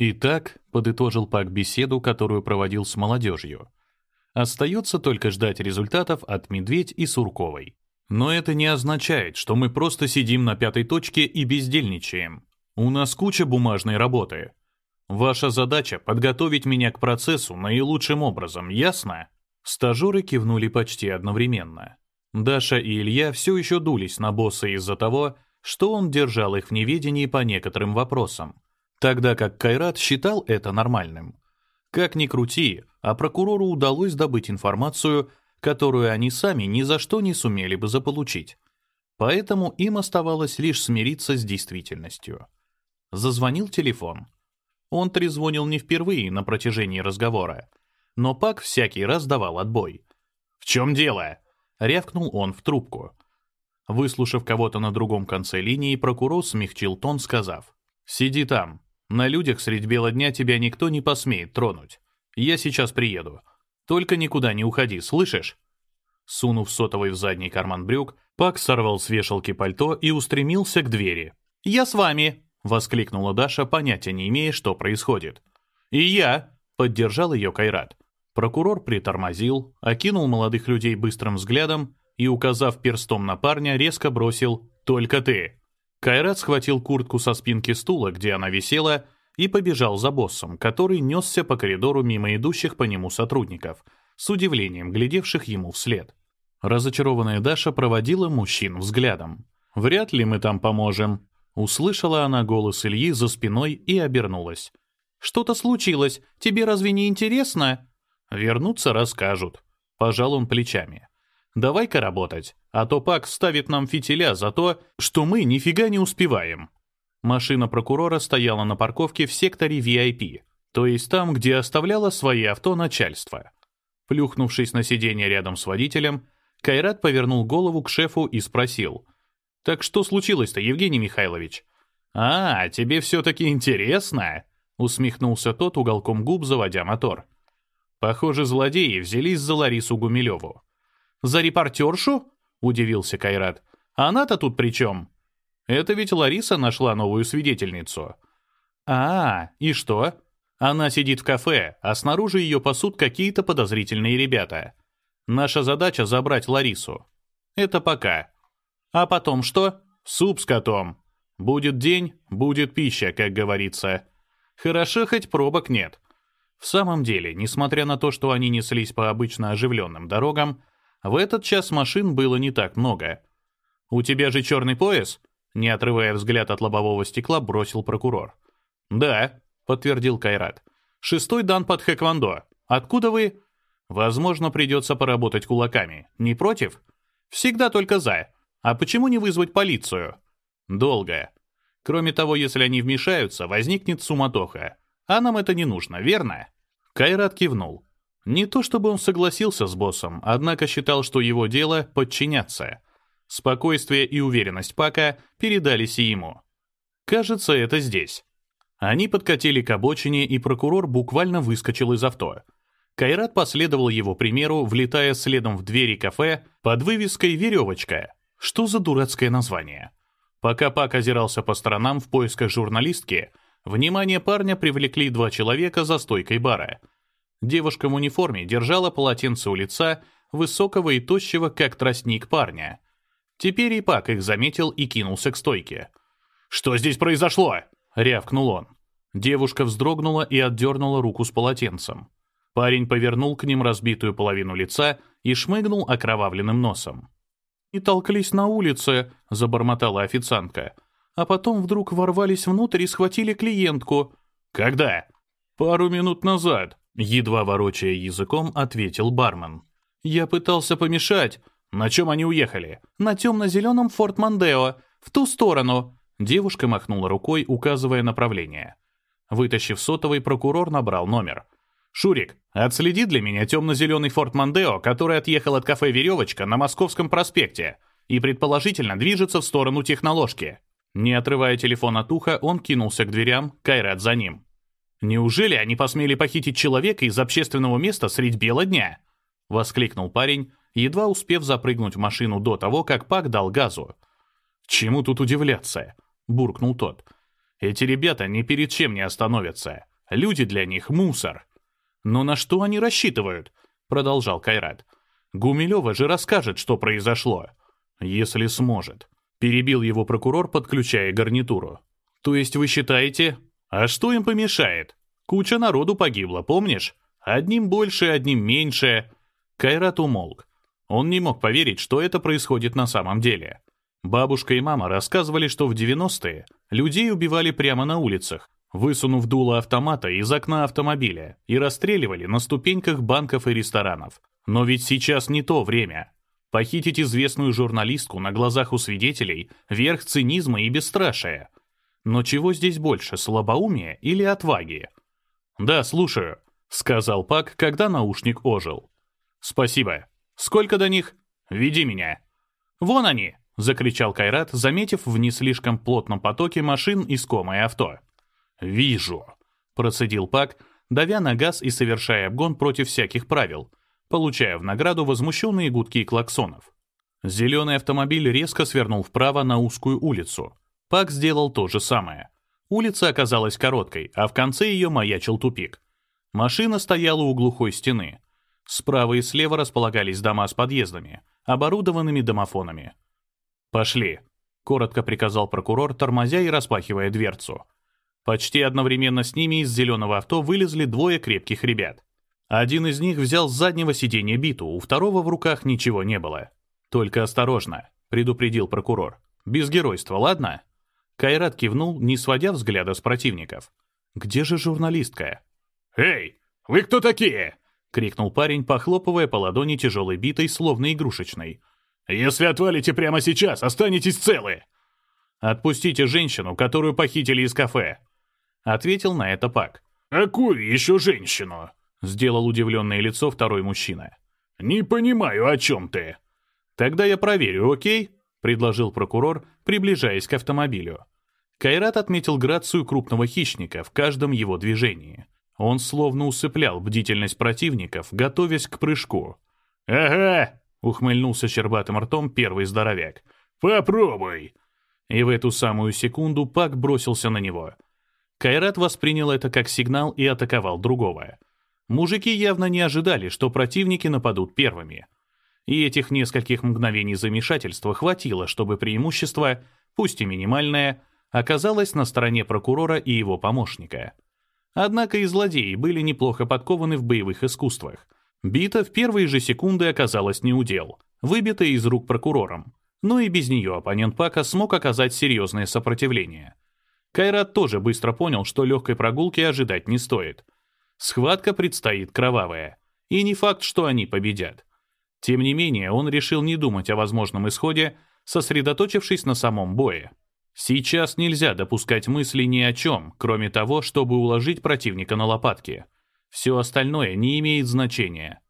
Итак, подытожил Пак беседу, которую проводил с молодежью. Остается только ждать результатов от Медведь и Сурковой. Но это не означает, что мы просто сидим на пятой точке и бездельничаем. У нас куча бумажной работы. Ваша задача — подготовить меня к процессу наилучшим образом, ясно? Стажеры кивнули почти одновременно. Даша и Илья все еще дулись на босса из-за того, что он держал их в неведении по некоторым вопросам, тогда как Кайрат считал это нормальным. Как ни крути, а прокурору удалось добыть информацию, которую они сами ни за что не сумели бы заполучить. Поэтому им оставалось лишь смириться с действительностью. Зазвонил телефон. Он трезвонил не впервые на протяжении разговора, но Пак всякий раз давал отбой. «В чем дело?» — рявкнул он в трубку. Выслушав кого-то на другом конце линии, прокурор смягчил тон, сказав, «Сиди там. На людях средь бела дня тебя никто не посмеет тронуть. Я сейчас приеду. Только никуда не уходи, слышишь?» Сунув сотовый в задний карман брюк, Пак сорвал с вешалки пальто и устремился к двери. «Я с вами!» — воскликнула Даша, понятия не имея, что происходит. «И я!» — поддержал ее Кайрат. Прокурор притормозил, окинул молодых людей быстрым взглядом и, указав перстом на парня, резко бросил «Только ты!». Кайрат схватил куртку со спинки стула, где она висела, и побежал за боссом, который несся по коридору мимо идущих по нему сотрудников, с удивлением глядевших ему вслед. Разочарованная Даша проводила мужчин взглядом. «Вряд ли мы там поможем», — услышала она голос Ильи за спиной и обернулась. «Что-то случилось. Тебе разве не интересно?» Вернуться расскажут. Пожал он плечами. Давай-ка работать, а то Пак ставит нам фитиля за то, что мы нифига не успеваем. Машина прокурора стояла на парковке в секторе VIP, то есть там, где оставляло свои авто начальство. Плюхнувшись на сиденье рядом с водителем, Кайрат повернул голову к шефу и спросил. «Так что случилось-то, Евгений Михайлович?» «А, тебе все-таки интересно?» — усмехнулся тот уголком губ, заводя мотор. Похоже, злодеи взялись за Ларису Гумилеву. «За репортершу?» — удивился Кайрат. «А она-то тут при чем?» «Это ведь Лариса нашла новую свидетельницу». «А, и что?» Она сидит в кафе, а снаружи ее пасут какие-то подозрительные ребята. Наша задача — забрать Ларису. Это пока. А потом что? Суп с котом. Будет день, будет пища, как говорится. Хорошо, хоть пробок нет. В самом деле, несмотря на то, что они неслись по обычно оживленным дорогам, в этот час машин было не так много. «У тебя же черный пояс?» Не отрывая взгляд от лобового стекла, бросил прокурор. «Да», — подтвердил Кайрат. «Шестой дан под хэквондо. Откуда вы?» «Возможно, придется поработать кулаками. Не против?» «Всегда только за. А почему не вызвать полицию?» «Долго. Кроме того, если они вмешаются, возникнет суматоха. А нам это не нужно, верно?» Кайрат кивнул. Не то чтобы он согласился с боссом, однако считал, что его дело — подчиняться. Спокойствие и уверенность Пака передались и ему. Кажется, это здесь. Они подкатили к обочине, и прокурор буквально выскочил из авто. Кайрат последовал его примеру, влетая следом в двери кафе под вывеской «Веревочка». Что за дурацкое название? Пока Пак озирался по сторонам в поисках журналистки — Внимание парня привлекли два человека за стойкой бара. Девушка в униформе держала полотенце у лица высокого и тощего, как тростник парня. Теперь и Пак их заметил и кинулся к стойке. «Что здесь произошло?» — рявкнул он. Девушка вздрогнула и отдернула руку с полотенцем. Парень повернул к ним разбитую половину лица и шмыгнул окровавленным носом. «И толклись на улице», — забормотала официантка а потом вдруг ворвались внутрь и схватили клиентку. «Когда?» «Пару минут назад», — едва ворочая языком, ответил бармен. «Я пытался помешать. На чем они уехали?» «На темно-зеленом Форт Мандео. В ту сторону». Девушка махнула рукой, указывая направление. Вытащив сотовый, прокурор набрал номер. «Шурик, отследи для меня темно-зеленый Форт Мандео, который отъехал от кафе «Веревочка» на Московском проспекте и, предположительно, движется в сторону техноложки». Не отрывая телефон от уха, он кинулся к дверям, Кайрат за ним. «Неужели они посмели похитить человека из общественного места средь бела дня?» — воскликнул парень, едва успев запрыгнуть в машину до того, как Пак дал газу. «Чему тут удивляться?» — буркнул тот. «Эти ребята ни перед чем не остановятся. Люди для них — мусор. «Но на что они рассчитывают?» — продолжал Кайрат. «Гумилева же расскажет, что произошло. Если сможет». Перебил его прокурор, подключая гарнитуру. «То есть вы считаете...» «А что им помешает? Куча народу погибла, помнишь? Одним больше, одним меньше». Кайрат умолк. Он не мог поверить, что это происходит на самом деле. Бабушка и мама рассказывали, что в 90-е людей убивали прямо на улицах, высунув дуло автомата из окна автомобиля и расстреливали на ступеньках банков и ресторанов. Но ведь сейчас не то время. Похитить известную журналистку на глазах у свидетелей — верх цинизма и бесстрашия. Но чего здесь больше, слабоумия или отваги? «Да, слушаю», — сказал Пак, когда наушник ожил. «Спасибо. Сколько до них? Веди меня». «Вон они!» — закричал Кайрат, заметив в не слишком плотном потоке машин искомое авто. «Вижу», — процедил Пак, давя на газ и совершая обгон против всяких правил, получая в награду возмущенные гудки клаксонов. Зеленый автомобиль резко свернул вправо на узкую улицу. Пак сделал то же самое. Улица оказалась короткой, а в конце ее маячил тупик. Машина стояла у глухой стены. Справа и слева располагались дома с подъездами, оборудованными домофонами. «Пошли», — коротко приказал прокурор, тормозя и распахивая дверцу. Почти одновременно с ними из зеленого авто вылезли двое крепких ребят. Один из них взял с заднего сиденья биту, у второго в руках ничего не было. «Только осторожно», — предупредил прокурор. «Без геройства, ладно?» Кайрат кивнул, не сводя взгляда с противников. «Где же журналистка?» «Эй, вы кто такие?» — крикнул парень, похлопывая по ладони тяжелой битой, словно игрушечной. «Если отвалите прямо сейчас, останетесь целы!» «Отпустите женщину, которую похитили из кафе», — ответил на это Пак. «Какую еще женщину?» — сделал удивленное лицо второй мужчина. «Не понимаю, о чем ты». «Тогда я проверю, окей?» — предложил прокурор, приближаясь к автомобилю. Кайрат отметил грацию крупного хищника в каждом его движении — он словно усыплял бдительность противников, готовясь к прыжку. «Ага!» — ухмыльнулся щербатым ртом первый здоровяк. «Попробуй!» И в эту самую секунду Пак бросился на него. Кайрат воспринял это как сигнал и атаковал другого. Мужики явно не ожидали, что противники нападут первыми. И этих нескольких мгновений замешательства хватило, чтобы преимущество, пусть и минимальное, оказалось на стороне прокурора и его помощника — Однако и злодеи были неплохо подкованы в боевых искусствах. Бита в первые же секунды оказалась неудел, выбитая из рук прокурором. Но и без нее оппонент Пака смог оказать серьезное сопротивление. Кайрат тоже быстро понял, что легкой прогулки ожидать не стоит. Схватка предстоит кровавая. И не факт, что они победят. Тем не менее, он решил не думать о возможном исходе, сосредоточившись на самом бое. Сейчас нельзя допускать мысли ни о чем, кроме того, чтобы уложить противника на лопатки. Все остальное не имеет значения.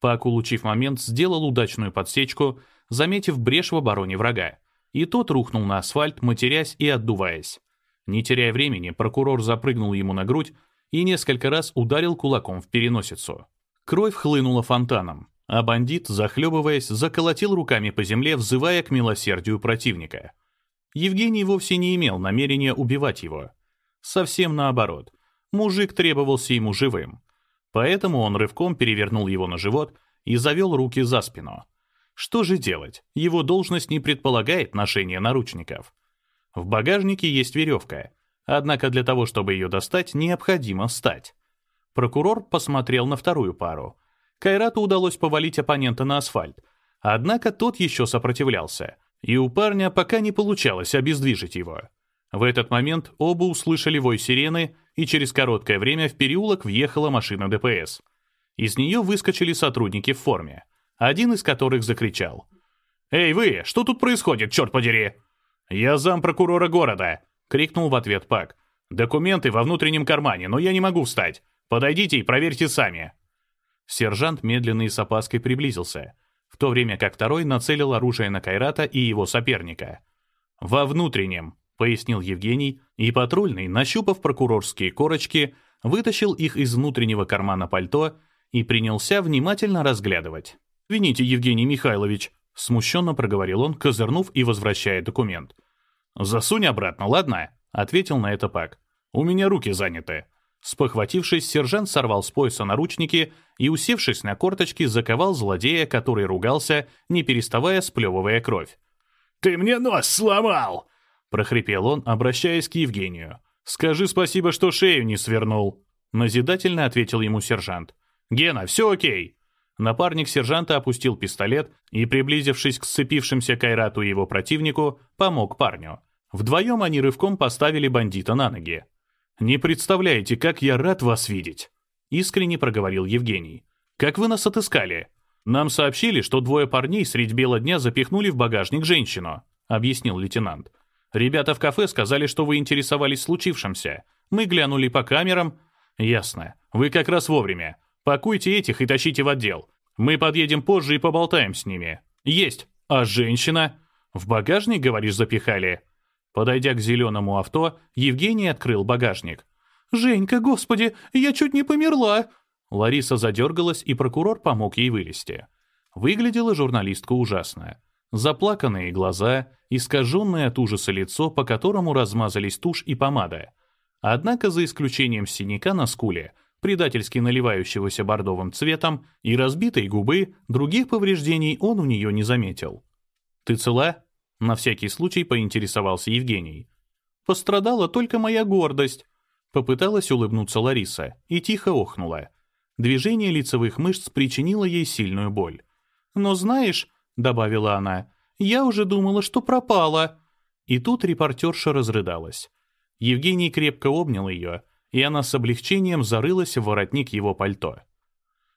Пак, улучив момент, сделал удачную подсечку, заметив брешь в обороне врага. И тот рухнул на асфальт, матерясь и отдуваясь. Не теряя времени, прокурор запрыгнул ему на грудь и несколько раз ударил кулаком в переносицу. Кровь хлынула фонтаном, а бандит, захлебываясь, заколотил руками по земле, взывая к милосердию противника — Евгений вовсе не имел намерения убивать его. Совсем наоборот. Мужик требовался ему живым. Поэтому он рывком перевернул его на живот и завел руки за спину. Что же делать? Его должность не предполагает ношение наручников. В багажнике есть веревка, однако для того, чтобы ее достать, необходимо встать. Прокурор посмотрел на вторую пару. Кайрату удалось повалить оппонента на асфальт, однако тот еще сопротивлялся, и у парня пока не получалось обездвижить его. В этот момент оба услышали вой сирены, и через короткое время в переулок въехала машина ДПС. Из нее выскочили сотрудники в форме, один из которых закричал. «Эй вы, что тут происходит, черт подери?» «Я зам прокурора города», — крикнул в ответ Пак. «Документы во внутреннем кармане, но я не могу встать. Подойдите и проверьте сами». Сержант медленно и с опаской приблизился — в то время как второй нацелил оружие на Кайрата и его соперника. «Во внутреннем», — пояснил Евгений, и патрульный, нащупав прокурорские корочки, вытащил их из внутреннего кармана пальто и принялся внимательно разглядывать. «Вините, Евгений Михайлович», — смущенно проговорил он, козырнув и возвращая документ. «Засунь обратно, ладно?» — ответил на это Пак. «У меня руки заняты. Спохватившись, сержант сорвал с пояса наручники и, усевшись на корточки, заковал злодея, который ругался, не переставая сплевывая кровь. «Ты мне нос сломал!» — прохрипел он, обращаясь к Евгению. «Скажи спасибо, что шею не свернул», — назидательно ответил ему сержант. «Гена, все окей!» Напарник сержанта опустил пистолет и, приблизившись к сцепившимся Кайрату и его противнику, помог парню. Вдвоем они рывком поставили бандита на ноги. «Не представляете, как я рад вас видеть!» — искренне проговорил Евгений. «Как вы нас отыскали?» «Нам сообщили, что двое парней средь бела дня запихнули в багажник женщину», — объяснил лейтенант. «Ребята в кафе сказали, что вы интересовались случившимся. Мы глянули по камерам». «Ясно. Вы как раз вовремя. Пакуйте этих и тащите в отдел. Мы подъедем позже и поболтаем с ними». «Есть. А женщина?» «В багажник, говоришь, запихали?» Подойдя к зеленому авто, Евгений открыл багажник. «Женька, господи, я чуть не померла!» Лариса задергалась, и прокурор помог ей вылезти. Выглядела журналистка ужасно. Заплаканные глаза, искаженное от ужаса лицо, по которому размазались тушь и помада. Однако, за исключением синяка на скуле, предательски наливающегося бордовым цветом, и разбитой губы, других повреждений он у нее не заметил. «Ты цела?» На всякий случай поинтересовался Евгений. «Пострадала только моя гордость», — попыталась улыбнуться Лариса и тихо охнула. Движение лицевых мышц причинило ей сильную боль. «Но знаешь», — добавила она, — «я уже думала, что пропала». И тут репортерша разрыдалась. Евгений крепко обнял ее, и она с облегчением зарылась в воротник его пальто.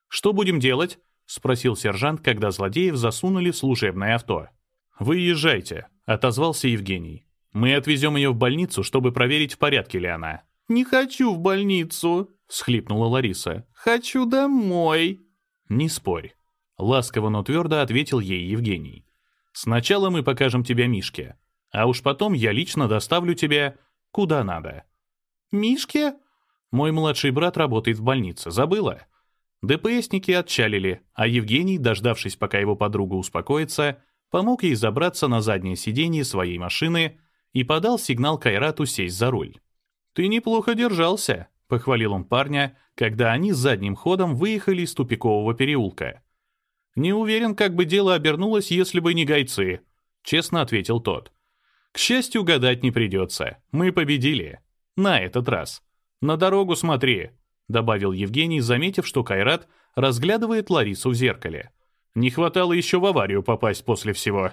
«Что будем делать?» — спросил сержант, когда злодеев засунули в служебное авто. «Вы езжайте», — отозвался Евгений. «Мы отвезем ее в больницу, чтобы проверить, в порядке ли она». «Не хочу в больницу», — всхлипнула Лариса. «Хочу домой». «Не спорь», — ласково, но твердо ответил ей Евгений. «Сначала мы покажем тебя Мишке, а уж потом я лично доставлю тебя куда надо». «Мишке?» «Мой младший брат работает в больнице, забыла?» ДПСники отчалили, а Евгений, дождавшись, пока его подруга успокоится, помог ей забраться на заднее сиденье своей машины и подал сигнал Кайрату сесть за руль. «Ты неплохо держался», — похвалил он парня, когда они задним ходом выехали из тупикового переулка. «Не уверен, как бы дело обернулось, если бы не гайцы», — честно ответил тот. «К счастью, гадать не придется. Мы победили. На этот раз. На дорогу смотри», — добавил Евгений, заметив, что Кайрат разглядывает Ларису в зеркале. Не хватало еще в аварию попасть после всего.